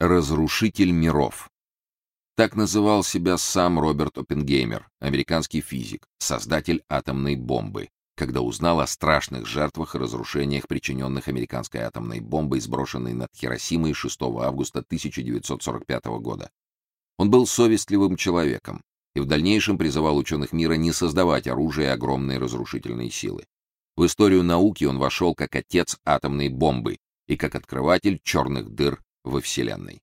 Разрушитель миров. Так называл себя сам Роберт Оппенгеймер, американский физик, создатель атомной бомбы, когда узнал о страшных жертвах и разрушениях, причиненных американской атомной бомбой, сброшенной над Хиросимой 6 августа 1945 года. Он был совестливым человеком и в дальнейшем призывал ученых мира не создавать оружие огромной разрушительной силы. В историю науки он вошел как отец атомной бомбы и как открыватель черных дыр во Вселенной.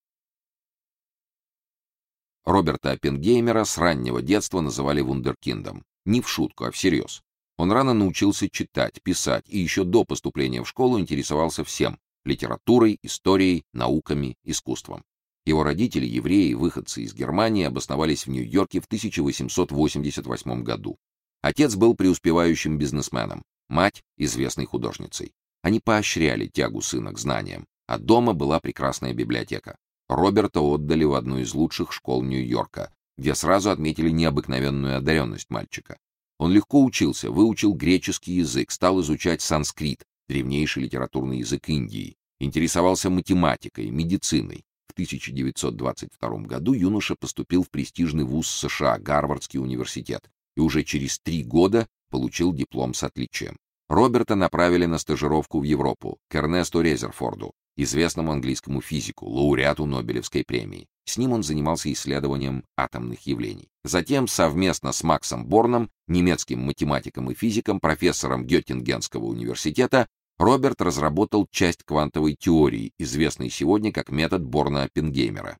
Роберта Оппенгеймера с раннего детства называли вундеркиндом. Не в шутку, а всерьез. Он рано научился читать, писать и еще до поступления в школу интересовался всем — литературой, историей, науками, искусством. Его родители, евреи, выходцы из Германии, обосновались в Нью-Йорке в 1888 году. Отец был преуспевающим бизнесменом, мать — известной художницей. Они поощряли тягу сына к знаниям, а дома была прекрасная библиотека. Роберта отдали в одну из лучших школ Нью-Йорка, где сразу отметили необыкновенную одаренность мальчика. Он легко учился, выучил греческий язык, стал изучать санскрит, древнейший литературный язык Индии, интересовался математикой, медициной. В 1922 году юноша поступил в престижный вуз США, Гарвардский университет, и уже через три года получил диплом с отличием. Роберта направили на стажировку в Европу, к Эрнесту Резерфорду, известному английскому физику, лауреату Нобелевской премии. С ним он занимался исследованием атомных явлений. Затем совместно с Максом Борном, немецким математиком и физиком, профессором Геттингенского университета, Роберт разработал часть квантовой теории, известной сегодня как метод Борна-Оппенгеймера.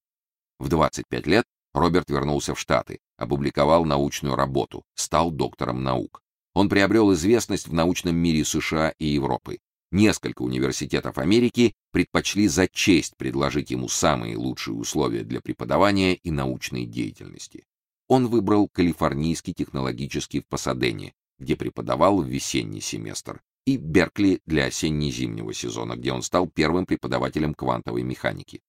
В 25 лет Роберт вернулся в Штаты, опубликовал научную работу, стал доктором наук. Он приобрел известность в научном мире США и Европы. Несколько университетов Америки предпочли за честь предложить ему самые лучшие условия для преподавания и научной деятельности. Он выбрал Калифорнийский технологический в Пасадене, где преподавал в весенний семестр, и Беркли для осенне-зимнего сезона, где он стал первым преподавателем квантовой механики.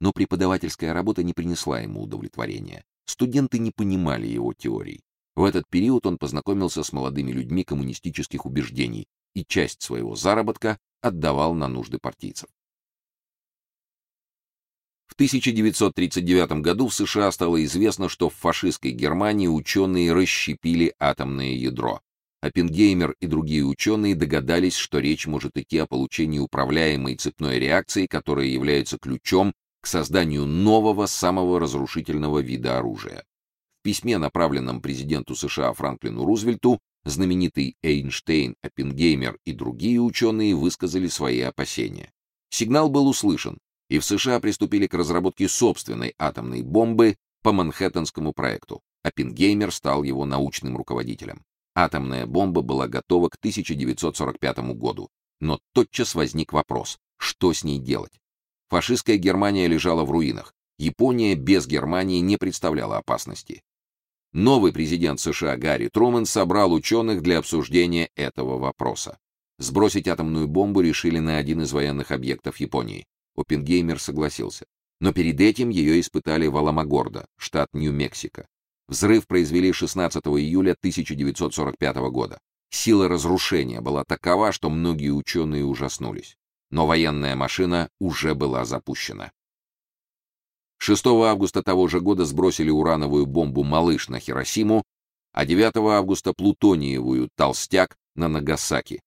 Но преподавательская работа не принесла ему удовлетворения. Студенты не понимали его теорий. В этот период он познакомился с молодыми людьми коммунистических убеждений и часть своего заработка отдавал на нужды партийцев. В 1939 году в США стало известно, что в фашистской Германии ученые расщепили атомное ядро. Оппенгеймер и другие ученые догадались, что речь может идти о получении управляемой цепной реакции, которая является ключом к созданию нового, самого разрушительного вида оружия. Письме, направленном президенту США Франклину Рузвельту, знаменитый Эйнштейн, Оппенгеймер и другие ученые высказали свои опасения. Сигнал был услышан, и в США приступили к разработке собственной атомной бомбы по Манхэттенскому проекту. Оппенгеймер стал его научным руководителем. Атомная бомба была готова к 1945 году, но тотчас возник вопрос: что с ней делать? Фашистская Германия лежала в руинах. Япония без Германии не представляла опасности. Новый президент США Гарри Трумэн собрал ученых для обсуждения этого вопроса. Сбросить атомную бомбу решили на один из военных объектов Японии. Оппенгеймер согласился. Но перед этим ее испытали в Аламогордо, штат Нью-Мексико. Взрыв произвели 16 июля 1945 года. Сила разрушения была такова, что многие ученые ужаснулись. Но военная машина уже была запущена. 6 августа того же года сбросили урановую бомбу Малыш на Хиросиму, а 9 августа плутониевую Толстяк на Нагасаки.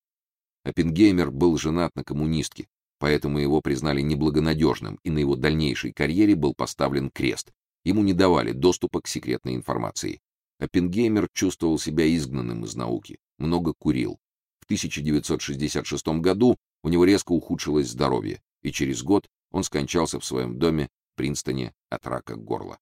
Оппенгеймер был женат на коммунистке, поэтому его признали неблагонадежным, и на его дальнейшей карьере был поставлен крест. Ему не давали доступа к секретной информации. Оппенгеймер чувствовал себя изгнанным из науки, много курил. В 1966 году у него резко ухудшилось здоровье, и через год он скончался в своем доме Принстоне от рака горла.